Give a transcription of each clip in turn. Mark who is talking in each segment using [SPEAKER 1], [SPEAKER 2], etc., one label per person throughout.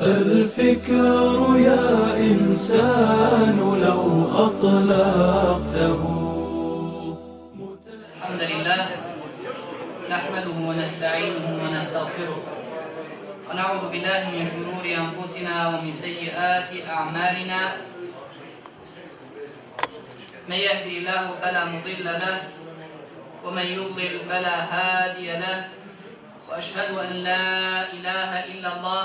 [SPEAKER 1] الفكر يا إنسان لو أطلقته.
[SPEAKER 2] الحمد لله نحمده ونستعينه ونستغفره. ونعوذ بالله من شرور أنفسنا ومن سيئات أعمالنا. من يهدي الله فلا مضل له ومن يضلل فلا هادي له. وأشهد أن لا إله إلا الله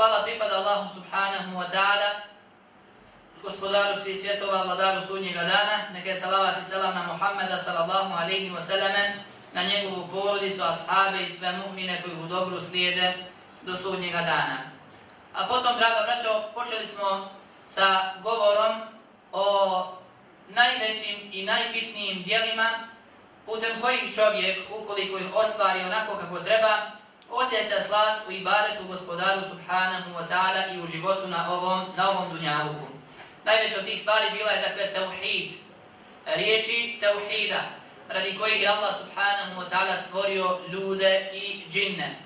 [SPEAKER 2] Hvala pripada Allahu subhanahu wa ta'ala, gospodaru svih svjetova, vladaru sudnjega dana, neka je salavat i salam na Muhammeda sallallahu alaihi wa sallam, na njegovu porodicu, ashabe i sve mu'mine koji u dobru slijede do sudnjega dana. A potom, draga braćo, počeli smo sa govorom o najvećim i najbitnijim dijelima putem kojih čovjek, ukoliko ih ostvari onako kako treba, osjeća slast u ibadetu gospodaru subhanahu wa ta'ala i u životu na ovom, na ovom dunjavuku. Najveće od tih stvari bila je dakle tauhid, riječi tauhida, radi kojih je Allah subhanahu wa ta'ala stvorio ljude i džinne,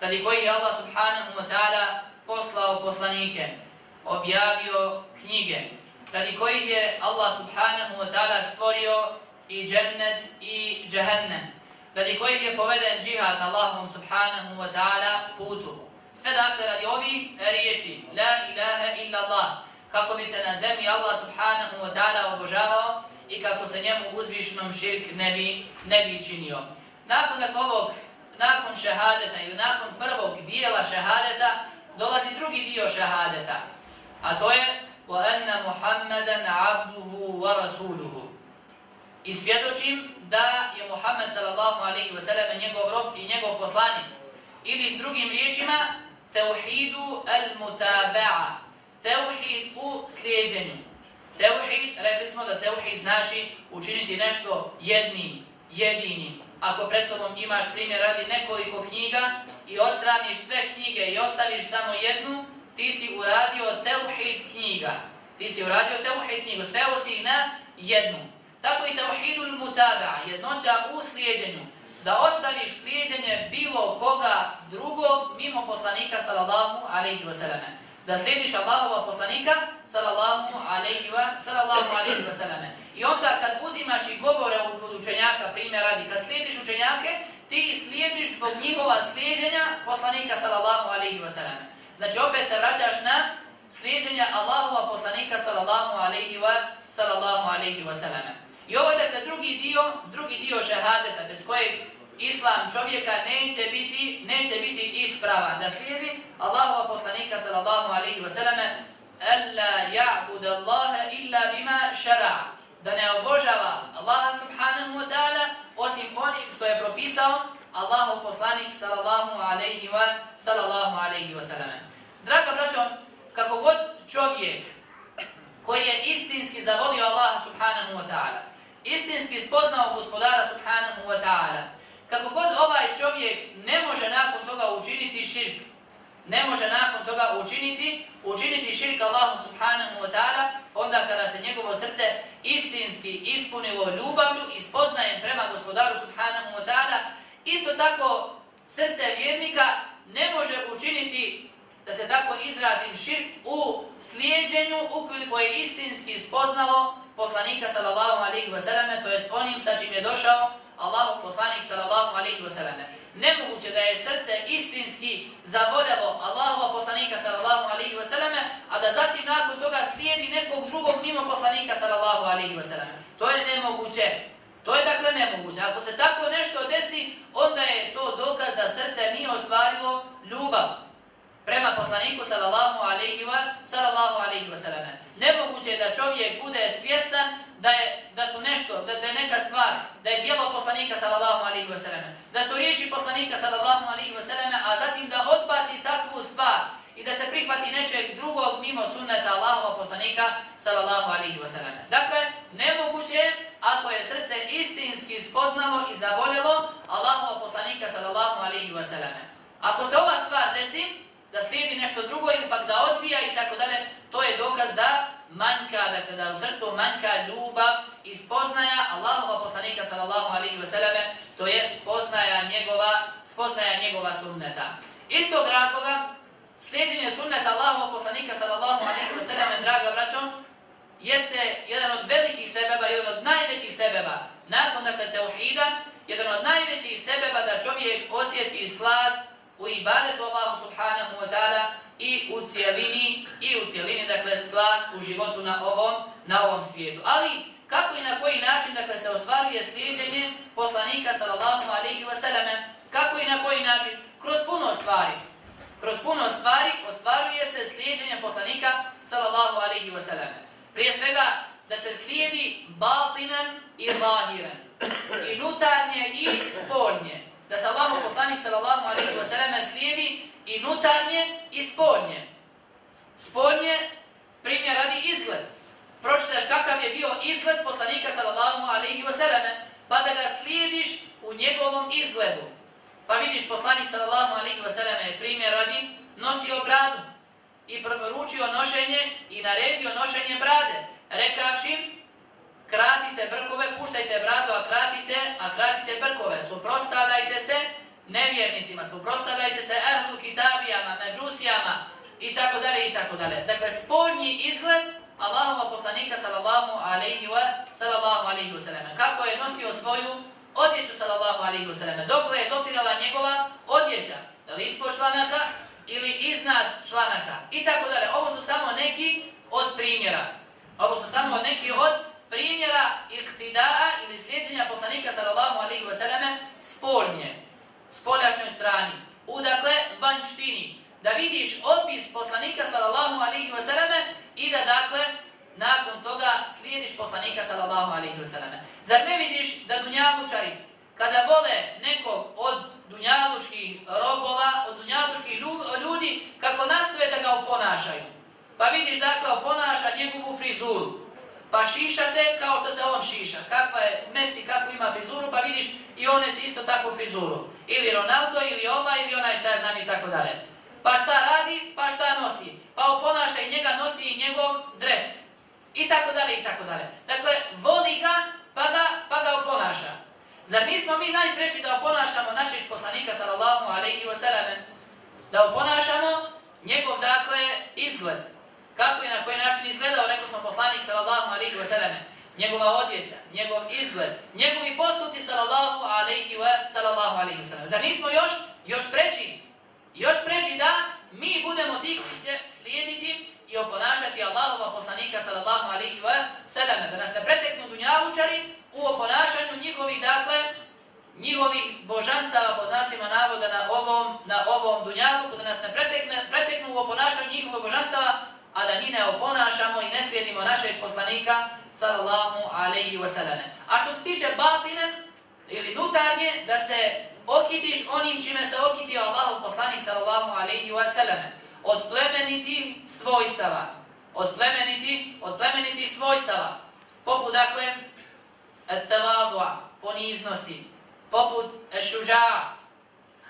[SPEAKER 2] radi kojih je Allah subhanahu wa ta'ala poslao poslanike, objavio knjige, radi kojih je Allah subhanahu wa ta'ala stvorio i džennet i džehennem, radi kojih je poveden džihad na Allahom subhanahu wa ta'ala putu. Sve dakle radi ovih riječi, la ilaha illa Allah, kako bi se na zemlji Allah subhanahu wa ta'ala obožavao i kako se njemu uzvišenom širk ne bi, ne bi činio. Nakon ovog, nakon šehadeta ili nakon prvog dijela šehadeta, dolazi drugi dio šehadeta, a to je وَأَنَّ مُحَمَّدًا عَبْدُهُ وَرَسُولُهُ I svjedočim da je Muhammed sallallahu alaihi wa sallam njegov rob i njegov poslanik. Ili drugim riječima, teuhidu al-mutaba'a. teuhid u slijedženju. Teuhid, rekli smo da teuhid znači učiniti nešto jednim, jedinim. Ako pred sobom imaš primjer radi nekoliko knjiga i odstraniš sve knjige i ostaviš samo jednu, ti si uradio teuhid knjiga. Ti si uradio teuhid knjigu, sveo si ih na jednu. Tako i tevhidul mutaba, jednoća u slijedjenju, Da ostaviš slijedjenje bilo koga drugog mimo poslanika sallallahu alaihi wa sallam. Da slijediš Allahova poslanika sallallahu alaihi wa, sallallahu alaihi wa sallam. I onda kad uzimaš i govore od učenjaka, primjer radi, kad slijediš učenjake, ti slijediš zbog njihova slijedjenja poslanika sallallahu alaihi wa sallam. Znači opet se vraćaš na slijedjenje Allahova poslanika sallallahu alaihi wa, sallallahu alaihi wa sallam. I ovo je dakle drugi dio, drugi dio šehadeta bez kojeg islam čovjeka neće biti, neće biti ispravan. Da slijedi Allahova poslanika sallallahu alaihi wa sallame Alla ja'bud Allaha illa bima šara. Da ne obožava Allaha subhanahu wa ta'ala osim onim što je propisao Allahov poslanik sallallahu alaihi wa sallallahu alaihi wa sallam. Draga braćo, kako god čovjek koji je istinski zavolio Allaha subhanahu wa ta'ala, istinski spoznao gospodara subhanahu wa ta'ala. Kako god ovaj čovjek ne može nakon toga učiniti širk, ne može nakon toga učiniti, učiniti širk Allahu subhanahu wa ta'ala, onda kada se njegovo srce istinski ispunilo ljubavlju i spoznajem prema gospodaru subhanahu wa ta'ala, isto tako srce vjernika ne može učiniti da se tako izrazim širk u slijedženju ukoliko je istinski spoznalo poslanika sallallahu alaihi ve selleme, to jest onim sa čim je došao Allahu poslanik sallallahu alaihi ve selleme. Nemoguće da je srce istinski zavoljelo Allahova poslanika sallallahu alaihi ve selleme, a da zatim nakon toga slijedi nekog drugog mimo poslanika sallallahu alaihi ve selleme. To je nemoguće. To je dakle nemoguće. Ako se tako nešto desi, onda je to dokaz da srce nije ostvarilo ljubav prema poslaniku sallallahu alejhi ve sallallahu alejhi ve selleme. Nemoguće je da čovjek bude svjestan da, je, da su nešto, da, da je neka stvar, da je djelo poslanika sallallahu alejhi ve selleme, da su riječi poslanika sallallahu alejhi ve selleme, a zatim da odbaci takvu stvar i da se prihvati nečeg drugog mimo sunneta Allahova poslanika sallallahu alejhi ve selleme. Dakle, nemoguće je ako je srce istinski spoznalo i zavoljelo Allahova poslanika sallallahu alejhi ve selleme. Ako se ova stvar desi, da slijedi nešto drugo ili pak da odbija i tako dalje, to je dokaz da manjka, dakle da u srcu manjka ljubav i spoznaja Allahova poslanika sallallahu alaihi veseleme, to je spoznaja njegova, spoznaja njegova sunneta. Istog razloga, slijedjenje sunneta Allahova poslanika sallallahu alaihi veseleme, draga braćo, jeste jedan od velikih sebeba, jedan od najvećih sebeba, nakon dakle teuhida, jedan od najvećih sebeba da čovjek osjeti slast u ibadetu Allahu subhanahu wa ta'ala i u cijelini, i u cijelini, dakle, slast u životu na ovom, na ovom svijetu. Ali, kako i na koji način, dakle, se ostvaruje slijedjenje poslanika, sallallahu alaihi wa sallame, kako i na koji način? Kroz puno stvari. Kroz puno stvari ostvaruje se slijedjenje poslanika, sallallahu alaihi wa sallame. Prije svega, da se slijedi batinan i lahiran. I nutarnje i spolnje da se Allahu poslanik sallallahu alejhi ve sellem slijedi i nutarnje i spoljnje. Spoljnje primjer radi izgled. Pročitaš kakav je bio izgled poslanika sallallahu alejhi ve sellem, pa da ga slijediš u njegovom izgledu. Pa vidiš poslanik sallallahu alejhi ve sellem je primjer radi nosio bradu i preporučio nošenje i naredio nošenje brade, rekavši kratite brkove, puštajte bradu, a kratite, a kratite brkove. Suprostavljajte se nevjernicima, suprostavljajte se ehlu kitabijama, međusijama i tako dalje i tako dalje. Dakle, spoljni izgled Allahova poslanika sallallahu alaihi wa sallallahu alaihi wa sallam. Kako je nosio svoju odjeću sallallahu alaihi wa sallam. Dokle je dopirala njegova odjeća, da li ispod članaka ili iznad članaka i tako dalje. Ovo su samo neki od primjera. Ovo su samo neki od primjera iktidaa ili slijedjenja poslanika sallallahu alaihi wa sallame spolnje, spoljašnjoj strani, udakle vanštini, da vidiš opis poslanika sallallahu alaihi wa sallame i da dakle nakon toga slijediš poslanika sallallahu alaihi wa sallame. Zar ne vidiš da dunjavučari kada vole nekog od dunjalučkih robova, od dunjalučkih ljudi, kako nastoje da ga oponašaju? Pa vidiš dakle oponaša njegovu frizuru, Pa šiša se kao što se on šiša. Kakva je Messi, kako ima frizuru, pa vidiš i one je isto takvu frizuru. Ili Ronaldo, ili ova, ili onaj šta ja znam i tako dalje. Pa šta radi, pa šta nosi. Pa oponaša i njega nosi i njegov dres. I tako dalje, i tako dalje. Dakle, voli ga, pa ga, pa ga oponaša. Zar nismo mi najpreći da oponašamo naših poslanika, sallallahu alaihi wa sallam, da oponašamo njegov, dakle, izgled kako i na koji način izgledao, rekao smo poslanik sallallahu alaihi wa sallam, njegova odjeća, njegov izgled, njegovi postupci sallallahu alaihi wa sallallahu alaihi wa sallam. Zar nismo još, još preći, još preći da mi budemo ti koji će slijediti i oponašati Allahova poslanika sallallahu alaihi wa sallam, da nas ne preteknu dunjavučari u oponašanju njihovih, dakle, njihovih božanstava po znacima navoda na ovom, na ovom dunjavu, da nas ne pretekne, preteknu u oponašanju njihovih božanstava a da mi ne oponašamo i ne slijedimo našeg poslanika sallallahu alaihi wasallam. A što se tiče batine ili nutarnje, da se okitiš onim čime se okitio Allahu poslanik sallallahu alaihi wasallam. Od plemenitih svojstava. Od plemenitih, od plemenitih svojstava. Poput, dakle, tevadua, poniznosti. Poput šuža,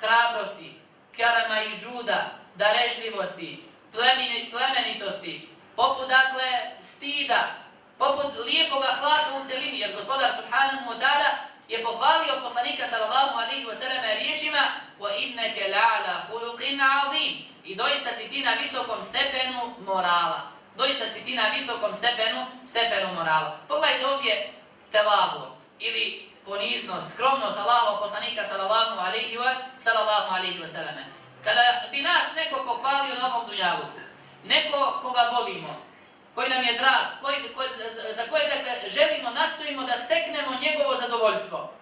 [SPEAKER 2] hrabrosti, karama i džuda, darežljivosti, plemenitosti, poput dakle stida, poput lijepog hlada u celini, jer gospodar subhanahu wa ta'ala je pohvalio poslanika sallallahu alaihi wa sallam riječima وَإِنَّكَ inneke la'ala عَظِيمٍ azim i doista si ti na visokom stepenu morala. Doista si ti na visokom stepenu, stepenu morala. Pogledajte ovdje tevabu ili poniznost, skromnost Allahov poslanika sallallahu alaihi wa sallallahu alaihi wa sallam. Kada bi nas neko pohvalio na ovom dunjaluku, neko koga volimo, koji nam je drag, koji, koji, za koje dakle, želimo, nastojimo da steknemo njegovo zadovoljstvo.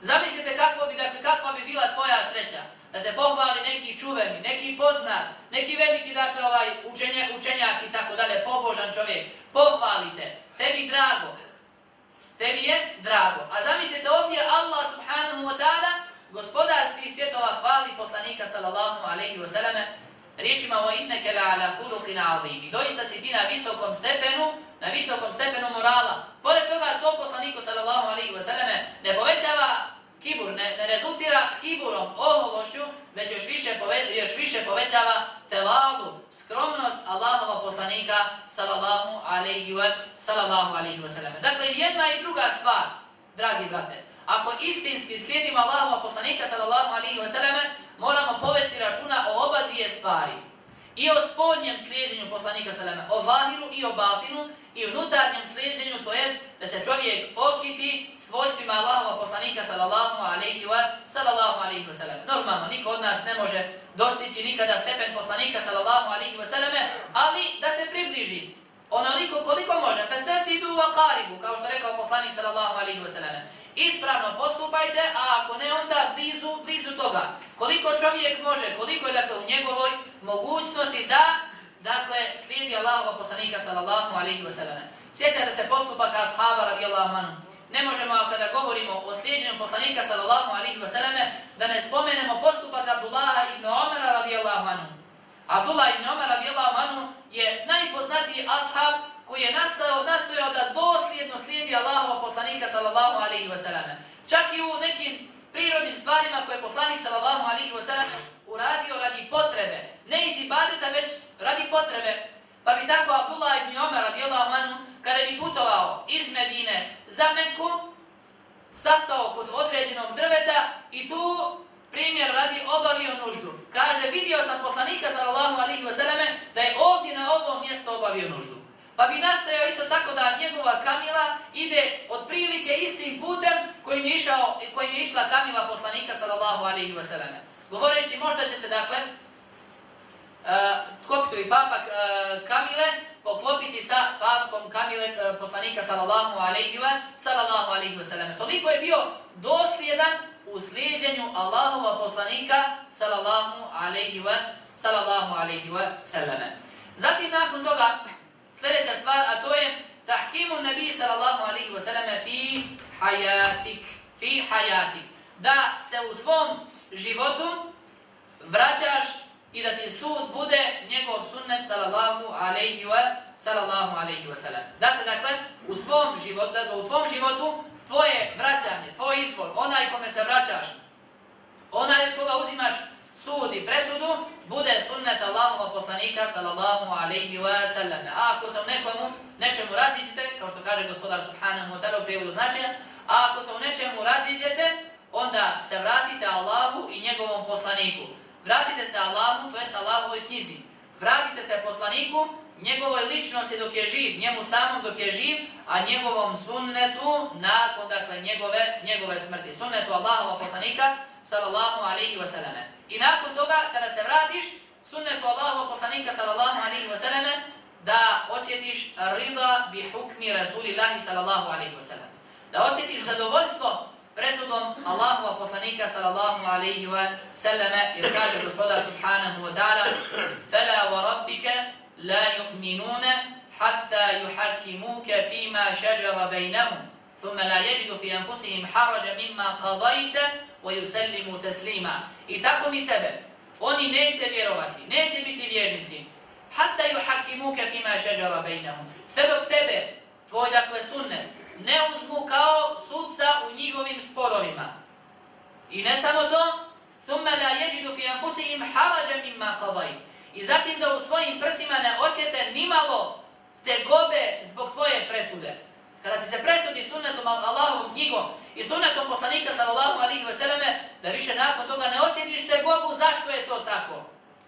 [SPEAKER 2] Zamislite kako bi, dakle, kakva bi bila tvoja sreća, da te pohvali neki čuveni, neki poznat, neki veliki dakle, ovaj, učenjak, učenjak i tako dalje, pobožan čovjek, pohvalite, tebi drago, tebi je drago. A zamislite ovdje Allah subhanahu wa ta'ala, gospodar svih svjetova hvali poslanika sallallahu alaihi wa sallame, riječima o inneke la ala huluqin azim. I doista si ti na visokom stepenu, na visokom stepenu morala. Pored toga to poslaniku sallallahu alaihi wa sallame ne povećava kibur, ne, ne rezultira kiburom, ohološću, već još više, pove, još više povećava teladu, skromnost Allahova poslanika sallallahu alaihi wa, sallallahu alaihi wa sallame. Dakle, jedna i druga stvar, dragi brate, ako istinski slijedimo Allahova poslanika sallallahu alaihi wa sallame, moramo povesti računa o oba dvije stvari. I o spodnjem slijedjenju poslanika salama, o vahiru i o batinu, i o unutarnjem slijedjenju, to jest da se čovjek okiti svojstvima Allahova poslanika sallallahu alaihi wa sallallahu alaihi wa sallam. Normalno, niko od nas ne može dostići nikada stepen poslanika sallallahu alaihi wa sallam, ali da se približi onoliko koliko može. Fesedidu wa qaribu, kao što rekao poslanik sallallahu alaihi wa sallam. Ispravno postupajte, a ako ne, onda blizu, blizu toga. Koliko čovjek može, koliko je dakle u njegovoj mogućnosti da dakle slijedi Allahova poslanika sallallahu alaihi wa sallam. Sjećate se postupaka ashaba radijallahu anhu. Ne možemo, kada govorimo o slijedjenju poslanika sallallahu alaihi wa sallam, da ne spomenemo postupak Abdullaha ibn Omara radijallahu anhu. Abdullah ibn Omar radijallahu anhu je najpoznatiji ashab koji je nastao, nastojao da dosljedno slijedi Allahova poslanika sallallahu alaihi wa sallam. Čak i u nekim prirodnim stvarima koje je poslanik sallallahu alaihi wa sallam uradio radi potrebe. Ne iz ibadeta, već radi potrebe. Pa bi tako Abdullah ibn Omar radijallahu anhu, kada bi putovao iz Medine za Meku, sastao kod određenog drveta i tu primjer radi obavio nuždu. Kaže, vidio sam poslanika sallallahu alaihi wa sallam da je ovdje na ovom mjestu obavio nuždu. Pa bi nastojao isto tako da njegova kamila ide od prilike istim putem kojim je, išao, kojim je išla kamila poslanika sallallahu alaihi wa sallam. Govoreći možda će se dakle e, uh, kopitovi papa uh, e, kamile poklopiti sa papkom kamile uh, poslanika sallallahu alaihi wa, sallallahu alaihi wa sallam. Toliko je bio dosljedan u slijedjenju Allahova poslanika sallallahu alaihi wa, sallallahu alaihi wa sallam. Zatim nakon toga Sljedeća stvar, a to je tahkimu nabi sallallahu alaihi wa sallam fi hayatik. Fi hayatik. Da se u svom životu vraćaš i da ti sud bude njegov sunnet sallallahu alaihi wa sallallahu alaihi wa sallam. Da se dakle u svom životu, da u tvom životu tvoje vraćanje, tvoj izvor, onaj kome se vraćaš, onaj od koga uzimaš sud i presudu bude sunnet Allahova poslanika sallallahu alaihi wa sallam. A ako se u nekomu nečemu raziđete, kao što kaže gospodar subhanahu wa ta'ala u prijevodu značenja, a ako se u nečemu raziđete, onda se vratite Allahu i njegovom poslaniku. Vratite se Allahu, to je sa Allahovoj knjizi. Vratite se poslaniku, njegovoj ličnosti dok je živ, njemu samom dok je živ, a njegovom sunnetu nakon dakle, njegove, njegove smrti. Sunnetu Allahova poslanika sallallahu alaihi wa sallam. I nakon toga, kada se vratiš, sunnetu Allahova poslanika sallallahu alaihi wa sallam, da osjetiš rida bi hukmi Rasulillahi sallallahu alaihi wa sallam. Da osjetiš zadovoljstvo presudom Allahu poslanika sallallahu alaihi wa sallam, jer kaže gospodar subhanahu wa ta'ala, فَلَا وَرَبِّكَ لَا يُؤْمِنُونَ حَتَّى يُحَكِّمُوكَ فِيمَا شَجَرَ بَيْنَهُمْ ثُمَّ لَا يَجِدُ فِي أَنفُسِهِمْ حَرَجَ مِمَّا قَضَيْتَ وَيُسَلِّمُ تَسْلِيمًا I tako mi tebe. Oni neće vjerovati, neće biti vjernici. Hatta yuhakimuka fima shajara bainahum. Sve dok tebe, tvoj dakle sunnet, ne uzmu kao sudca u njihovim sporovima. I ne samo to, thumma la yajidu fi anfusihim harajan mimma qadayt. I zatim da u svojim prsima ne osjete nimalo te gobe zbog tvoje presude. Kada ti se presudi sunnetom Allahovom knjigom i sunnetom poslanika sallallahu alihi vseleme, da više nakon toga ne osjetiš te gobu zašto je to tako.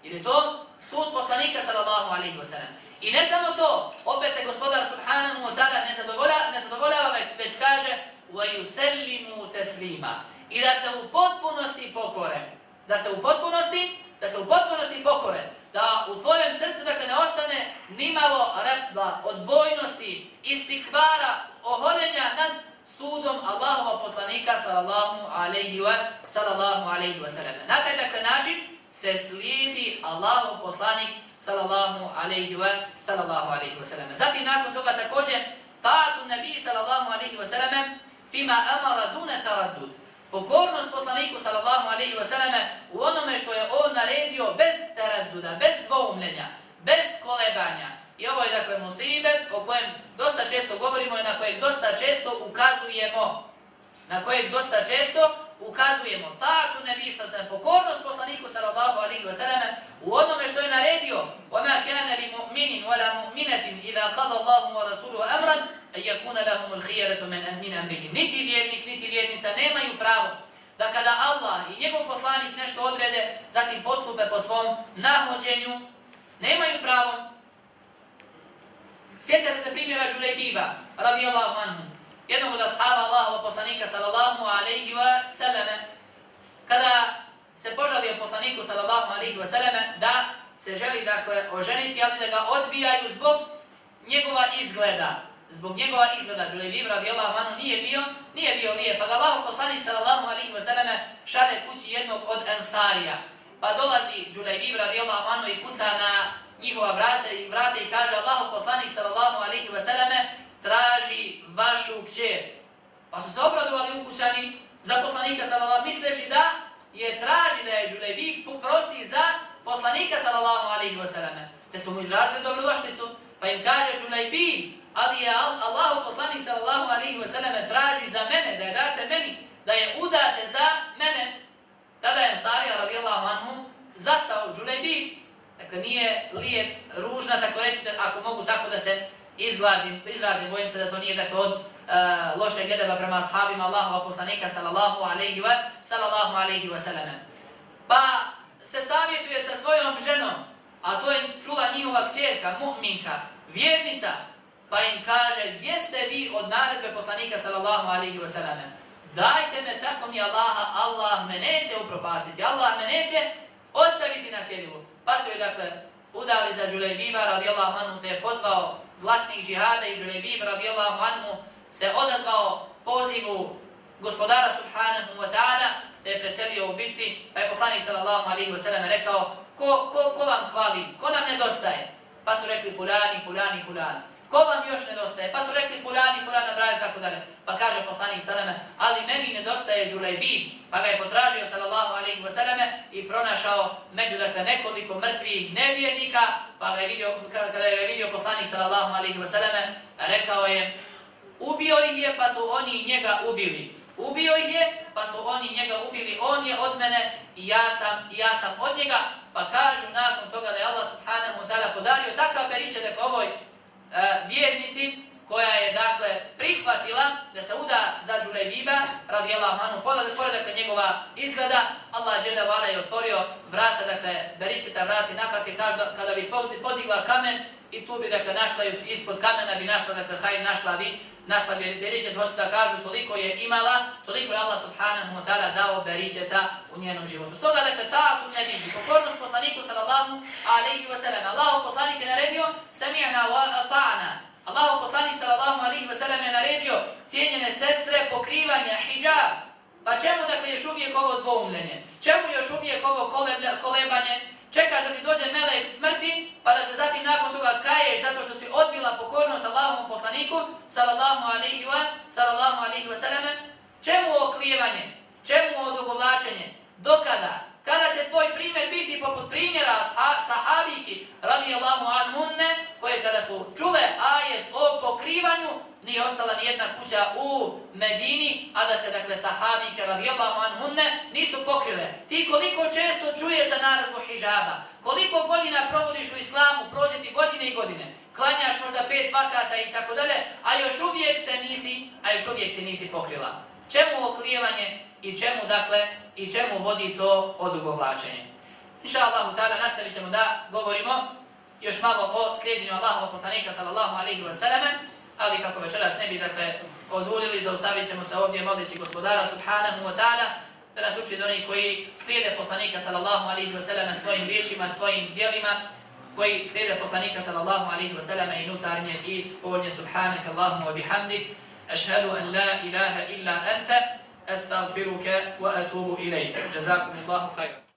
[SPEAKER 2] Jer je to sud poslanika sallallahu alihi vseleme. I ne samo to, opet se gospodar subhanahu wa ta'ala ne zadovoljava, ne zadovoljava već kaže وَيُسَلِّمُوا تَسْلِيمًا I da se u potpunosti pokore. Da se u potpunosti, da se u potpunosti pokore. Da u tvojem srcu dakle ne ostane nimalo refda, odbojnosti, istihvara, oholenja nad sudom Allahova poslanika sallallahu alaihi wa sallallahu alaihi wa sallam. Na taj dakle način se slijedi Allahov poslanik sallallahu alaihi wa sallallahu alaihi wa sallam. Zatim nakon toga također ta'atu nabi sallallahu alaihi wa sallam fima amara dune taraddud. Pokornost poslaniku sallallahu alaihi wa sallam u onome što je on naredio bez taradduda, bez dvoumljenja, bez kolebanja. I ovo je dakle musibet o kojem dosta često govorimo i na kojeg dosta često ukazujemo. Na kojeg dosta često ukazujemo. Ta'atu nebi sa sam pokornost poslaniku sallallahu alaihi wa sallam u onome što je naredio. وَمَا كَانَ لِمُؤْمِنٍ وَلَا مُؤْمِنَةٍ إِذَا قَضَ اللَّهُ وَرَسُولُهُ أَمْرًا أَنْ يَكُونَ لَهُمُ الْخِيَرَةُ مِنْ أَمْنِنَ أَمْرِهِمْ Niti vjernik, niti vjernica nemaju pravo da kada Allah i njegov poslanik nešto odrede, zatim postupe po svom nahođenju, nemaju pravo. Sjećate se primjera Žulejbiba, radijallahu anhu jednog od ashaba Allahova poslanika sallallahu alaihi wa sallame, kada se požalio poslaniku sallallahu alaihi wa sallame da se želi dakle oženiti, ali da ga odbijaju zbog njegova izgleda. Zbog njegova izgleda Đulebib radijallahu anhu nije bio, nije bio lijep. Pa ga Allahov poslanik sallallahu alaihi wa sallame šalje kući jednog od ensarija. Pa dolazi Đulebib radijallahu anhu i kuca na njihova vrata i vrata i kaže Allahov poslanik sallallahu alaihi wa sallame traži vašu kćer. Pa su se obradovali ukućani za poslanika sallallahu misleći da je traži da je Đulebi poprosi za poslanika sallallahu alaihi wa sallam. Te su mu izrazili dobrodošlicu, pa im kaže Đulebi, ali je Allahu poslanik sallallahu alaihi wa sallam traži za mene, da je date meni, da je udate za mene. Tada je Sarija radijallahu anhu zastao Đulebi, dakle nije lijep, ružna, tako recite, ako mogu tako da se izlazim, izlazim, bojim se da to nije dakle od uh, lošeg edeba prema ashabima Allahova poslanika sallallahu alaihi wa sallallahu alaihi wa sallam. Pa se savjetuje sa svojom ženom, a to je čula njihova kćerka, mu'minka, vjernica, pa im kaže, gdje ste vi od naredbe poslanika sallallahu alaihi wa sallam? Dajte me tako mi Allaha, Allah me neće upropastiti, Allah me neće ostaviti na cijelivu. Pa su je dakle udali za Žulejbiba radijallahu anhu te je pozvao vlasnik džihada i Džunebib radijallahu anhu se odazvao pozivu gospodara subhanahu wa ta'ala te je preselio u bici pa je poslanik sallallahu alaihi wa sallam rekao ko, ko, ko vam hvali, ko nam nedostaje? Pa su rekli fulani, fulani, fulani. Ko vam još nedostaje? Pa su rekli fulani, fulani, nabrali, tako dalje. Pa kaže poslanik sallame, ali meni nedostaje Džulejbib. Pa ga je potražio sallallahu alaihi wa sallame i pronašao među dakle nekoliko mrtvih nevjernika. Pa ga je vidio, kada je vidio poslanik sallallahu alaihi wa sallame, rekao je, ubio ih je pa su oni njega ubili. Ubio ih je pa su oni njega ubili. On je od mene i ja sam, i ja sam od njega. Pa kažu nakon toga da je Allah subhanahu wa ta'ala podario takav beriče da ovoj uh, vjernici koja je dakle prihvatila da se uda za Džulejbiba radijallahu anhu pored dakle njegova izgleda Allah dželle vala je otvorio vrata dakle beričeta vrati napake kada kada bi podigla kamen i tu bi dakle našla ispod kamena bi našla dakle hajr našla bi našla bi beričet hoće da kažu toliko je imala toliko je Allah subhanahu wa ta'ala dao beričeta u njenom životu stoga dakle ta tu ne vidi pokornost poslaniku sallallahu alaihi wa sellem Allahu poslanik je naredio sami'na wa ata'na Allahu poslanik sallallahu alaihi wa sellem je naredio cijenjene sestre pokrivanje hidžab. Pa čemu dakle još uvijek ovo dvoumljenje? Čemu još uvijek ovo kolebanje? Čeka da ti dođe melek smrti, pa da se zatim nakon toga kaješ zato što si odbila pokornost Allahovom poslaniku sallallahu alejhi ve sallallahu alaihi wa sellem. Čemu oklijevanje? Čemu odugovlačenje? Dokada? Kada će tvoj primjer biti poput primjera sahabiki radijallahu anhunne, koje kada su čule ajet o pokrivanju, nije ostala ni jedna kuća u Medini, a da se dakle sahabike radijallahu anhunne nisu pokrile. Ti koliko često čuješ za naredbu hijjaba, koliko godina provodiš u islamu, prođe ti godine i godine, klanjaš možda pet vakata i tako dalje, a još uvijek se nisi, a još uvijek se nisi pokrila. Čemu oklijevanje i čemu dakle i čemu vodi to odugovlačenje. Inša Allahu ta'ala nastavit ćemo da govorimo još malo o slijedjenju Allahova poslanika sallallahu alaihi wa sallam, ali kako večeras ne bi dakle odulili, zaustavit ćemo se ovdje molići gospodara subhanahu wa ta'ala da nas uči do onih koji slijede poslanika sallallahu alaihi wa sallam svojim riječima, svojim dijelima, koji slijede poslanika sallallahu alaihi wa sallam i nutarnje i spolnje subhanaka Allahumma wa bihamdik أشهد أن لا إله إلا أنت أستغفرك وأتوب إليك جزاكم الله خيرا